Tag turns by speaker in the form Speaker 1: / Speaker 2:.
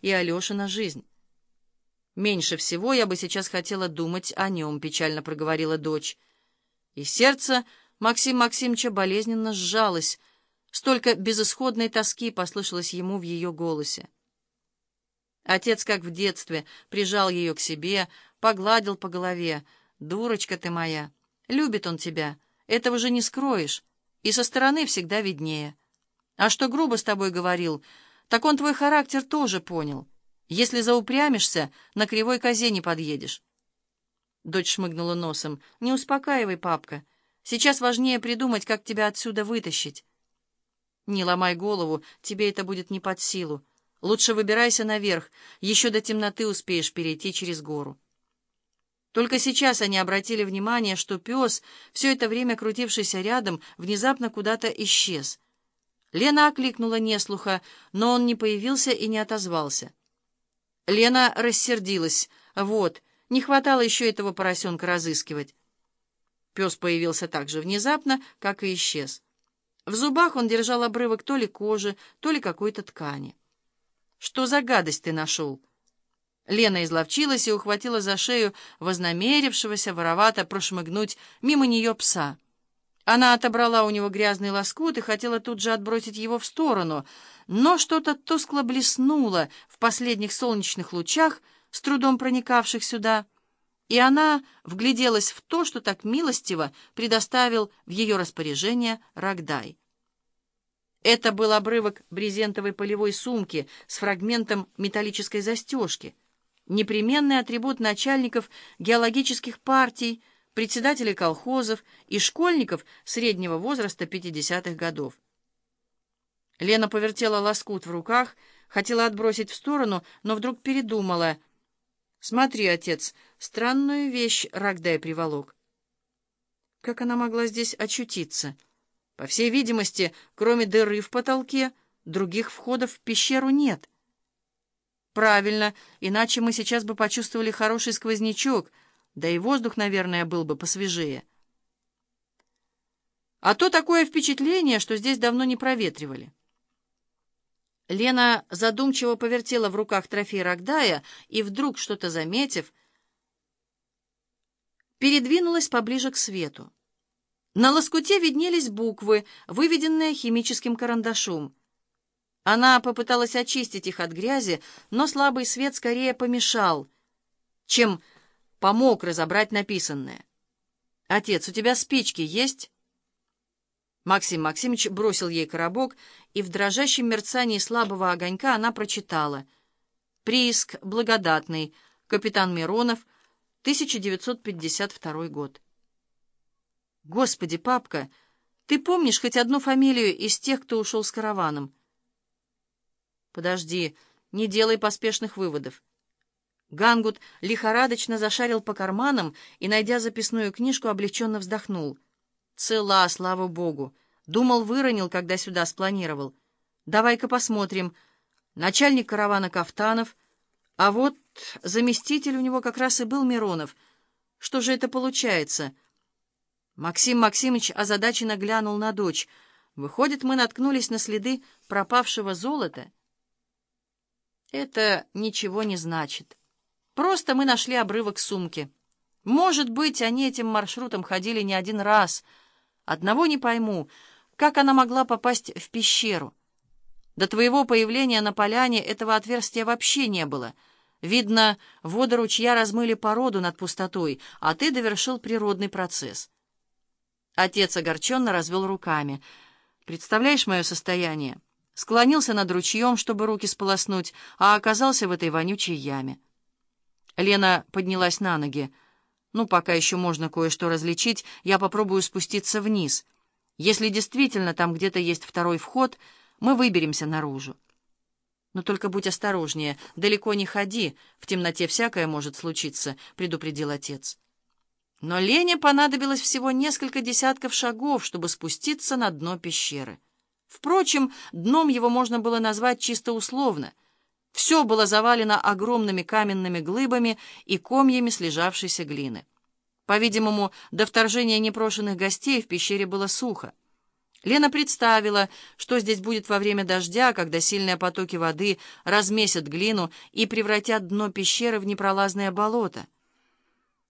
Speaker 1: и Алешина жизнь. «Меньше всего я бы сейчас хотела думать о нем», — печально проговорила дочь. И сердце Максима Максимовича болезненно сжалось. Столько безысходной тоски послышалось ему в ее голосе. Отец, как в детстве, прижал ее к себе, погладил по голове. «Дурочка ты моя! Любит он тебя, этого же не скроешь, и со стороны всегда виднее. А что грубо с тобой говорил, так он твой характер тоже понял. Если заупрямишься, на кривой козе не подъедешь». Дочь шмыгнула носом. «Не успокаивай, папка. Сейчас важнее придумать, как тебя отсюда вытащить». «Не ломай голову, тебе это будет не под силу. Лучше выбирайся наверх, еще до темноты успеешь перейти через гору». Только сейчас они обратили внимание, что пес, все это время крутившийся рядом, внезапно куда-то исчез. Лена окликнула неслуха, но он не появился и не отозвался. Лена рассердилась. «Вот, не хватало еще этого поросенка разыскивать». Пес появился так же внезапно, как и исчез. В зубах он держал обрывок то ли кожи, то ли какой-то ткани. «Что за гадость ты нашел?» Лена изловчилась и ухватила за шею вознамерившегося воровато прошмыгнуть мимо нее пса. Она отобрала у него грязный лоскут и хотела тут же отбросить его в сторону, но что-то тускло блеснуло в последних солнечных лучах, с трудом проникавших сюда, и она вгляделась в то, что так милостиво предоставил в ее распоряжение Рогдай. Это был обрывок брезентовой полевой сумки с фрагментом металлической застежки — непременный атрибут начальников геологических партий, председателей колхозов и школьников среднего возраста 50-х годов. Лена повертела лоскут в руках, хотела отбросить в сторону, но вдруг передумала. «Смотри, отец, странную вещь Рогдай приволок». Как она могла здесь очутиться? По всей видимости, кроме дыры в потолке, других входов в пещеру нет. Правильно, иначе мы сейчас бы почувствовали хороший сквознячок, да и воздух, наверное, был бы посвежее. А то такое впечатление, что здесь давно не проветривали. Лена задумчиво повертела в руках трофей Рогдая и, вдруг что-то заметив, передвинулась поближе к свету. На лоскуте виднелись буквы, выведенные химическим карандашом — она попыталась очистить их от грязи, но слабый свет скорее помешал, чем помог разобрать написанное. «Отец, у тебя спички есть?» Максим Максимович бросил ей коробок, и в дрожащем мерцании слабого огонька она прочитала. «Прииск благодатный. Капитан Миронов. 1952 год». «Господи, папка, ты помнишь хоть одну фамилию из тех, кто ушел с караваном?» «Подожди, не делай поспешных выводов». Гангут лихорадочно зашарил по карманам и, найдя записную книжку, облегченно вздохнул. «Цела, слава богу! Думал, выронил, когда сюда спланировал. Давай-ка посмотрим. Начальник каравана Кафтанов, а вот заместитель у него как раз и был Миронов. Что же это получается?» Максим Максимович озадаченно глянул на дочь. «Выходит, мы наткнулись на следы пропавшего золота». Это ничего не значит. Просто мы нашли обрывок сумки. Может быть, они этим маршрутом ходили не один раз. Одного не пойму, как она могла попасть в пещеру. До твоего появления на поляне этого отверстия вообще не было. Видно, воды ручья размыли породу над пустотой, а ты довершил природный процесс. Отец огорченно развел руками. «Представляешь мое состояние?» склонился над ручьем, чтобы руки сполоснуть, а оказался в этой вонючей яме. Лена поднялась на ноги. «Ну, пока еще можно кое-что различить, я попробую спуститься вниз. Если действительно там где-то есть второй вход, мы выберемся наружу. Но только будь осторожнее, далеко не ходи, в темноте всякое может случиться», — предупредил отец. Но Лене понадобилось всего несколько десятков шагов, чтобы спуститься на дно пещеры. Впрочем, дном его можно было назвать чисто условно. Все было завалено огромными каменными глыбами и комьями слежавшейся глины. По-видимому, до вторжения непрошенных гостей в пещере было сухо. Лена представила, что здесь будет во время дождя, когда сильные потоки воды размесят глину и превратят дно пещеры в непролазное болото.